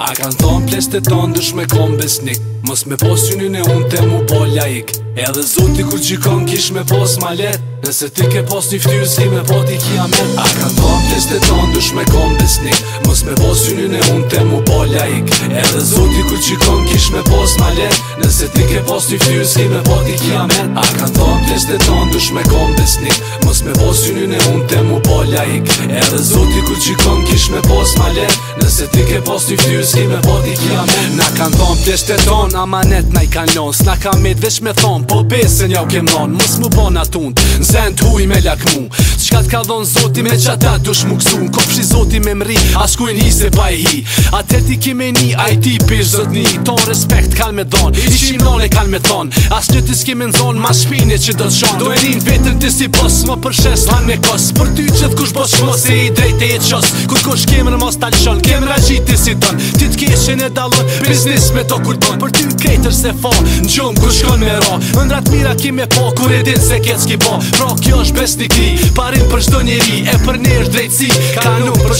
A kanë thonë të tonë dush me kom besnik Mos me pos synin e unë te mu bolja ik Edhe zoti kur gjikon kish me pos ma let Nëse ti ke pos një ftyr si me po ti kia me A kanë thonë të tonë dush me kom besnik Mos me pos synin e unë te mu bolja ik Edhe zoti kur gjikon kish me pos ma let Nëse ti ke pos një ftyr si me po ti kia me A kanë thonë vetes dhe dush me kom besnik Mos me pos synin e unë te mu po laik Edhe zoti ku qikon, kish me pos ma le Nëse ti ke pos një fyrë s'ki me po t'i kja me Na kanë thonë plesht e tonë, amanet na i kan lonë S'na kan me t'vesh me thon, po besën jau kem lonë Mos mu bon atë unë, zend huj me lak mu Qka t'ka don zoti me qatat dush mu kësun Kopshi zoti ti me mri Askujn hi se pa e hi Atër ti kime ni, a i ti pish zët ni Ton respekt kal me don, i qim non e kal me ton As një ti s'kime në zon, ma shpinje që do t'shon Do e rin vetën ti si pos, më përshes lan me kos Për ty qëtë kush bos po shmo, se i drejt e i qos Kur kush kemë në mos t'alshon, kemë rajit ti si ton Ti t'keshen e dalon, biznis me to kur Për ty krejtër se fa, në gjumë shkon me ra Ndrat mira me po, kur e din se kjetë s'ki po Pra kjo është besnikri, parim për shdo njeri E për ne drejtësi,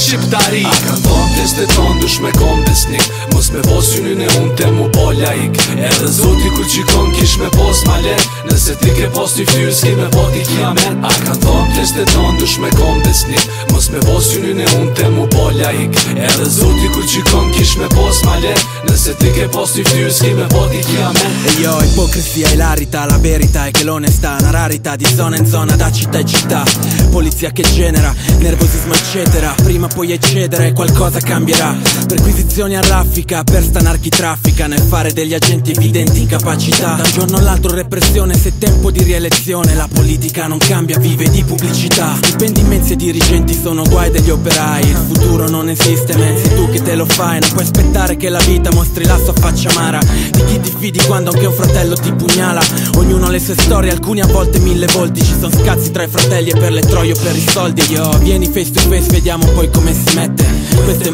shqiptari A ka thonë dhe shte tonë dush me konë besnik Mos me posynin e unë te mu po E dhe zoti kur qikon kish me pos ma le Nëse ti ke pos një fyrë s'ki me po t'i kia A ka thonë dhe shte tonë dush me konë besnik Mos me posynin e unë te mu po E dhe zoti kur qikon kish me pos ma le Nëse ti ke pos një fyrë s'ki me po t'i kia men E jo, hipokrisia i larita La berita e kelone sta Në rarita di zona në zona da qita e qita Polizia che genera, nervosismo eccetera Prima puoi eccedere, qualcosa cambierà Perquisizioni a raffica, per stanarchi traffica Nel fare degli agenti evidenti incapacità Da un giorno all'altro repressione, se tempo di rielezione La politica non cambia, vive di pubblicità Stipendi immensi e dirigenti sono guai degli operai Il futuro non esiste, ma sei tu che te lo fai Non puoi aspettare che la vita mostri la sua faccia amara Di chi ti fidi quando anche un fratello ti pugnala Ognuno ha le sue storie, alcuni a volte mille volti Ci sono scazzi tra i fratelli e per le troppe Gioio per i soldi Io jo. vieni face to face Vediamo poi come si mette Questa è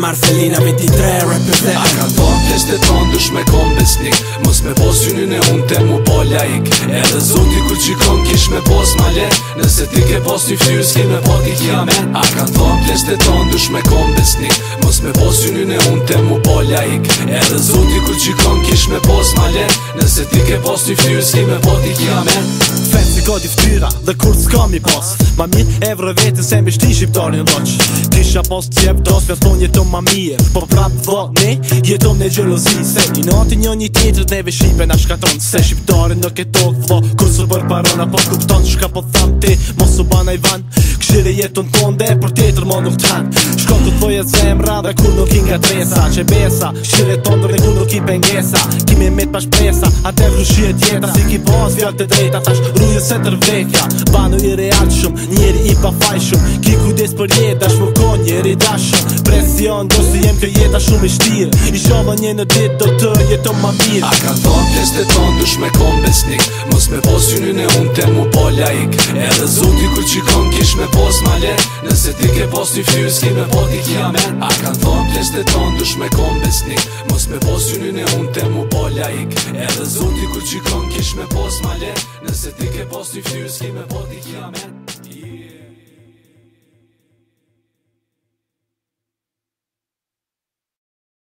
23 Rap A ka queste Tesh ton Dush me kon Mos me bos Juni ne un te mu po laik E dhe zuti kur qikon Kish me pos ma le Nëse ti ke pos një fyr Ski me po ti kja A ka to Tesh ton Dush me kon besnik Mos me pos Juni ne un te mu po laik E dhe zuti kur qikon Kish me pos ma le Nëse ti ke pos një fyr Ski me po ti kja ke me vetë si kodi ftyra Dhe kur s'kam i pas Ma mi evre vetën se mi shti shqiptarin loq Kisha pas t'jep dos Me thon jetëm ma mirë Po prap dho ne jetëm ne gjelozi Se i natin një një tjetër dhe ve shqipe na shkatron Se shqiptarin në këto vlo Kur së bërë parona po kupton Shka po thamë ti mos u bana i van Këshire jetën ton dhe për tjetër mo nuk t'han Shko të thoje zemra dhe kur nuk i nga tresa Qe besa, këshire ton dhe kur nuk i pengesa Kimi me t'pash presa, atër rrushie tjetra Si ki pas fjallë të drejta, thash shkuje se tër Banu i real shumë, njeri i pa faj shumë Ki ku për jetë, ashtë më konë njeri da Presion, do si jem kë jetë ashtë shumë i shtirë I shovë një në ditë, do të jetë më mirë A ka thonë pjesë të tonë, dush me konë besnik Mos me posë ju një në unë, te mu po laik Edhe dhe zuti kur qikon, kish me posë ma le Nëse ti ke posë një fyrë, s'ki me po ti kja men A ka thonë pjesë të tonë, dush me konë besnik Mos me posë ju në unë, mu po laik Edhe zuti kur qikon, kish me posë ma le Nëse ti Shqipe post i fjus, shqipe pot i kiamen